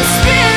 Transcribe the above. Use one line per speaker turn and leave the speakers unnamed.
must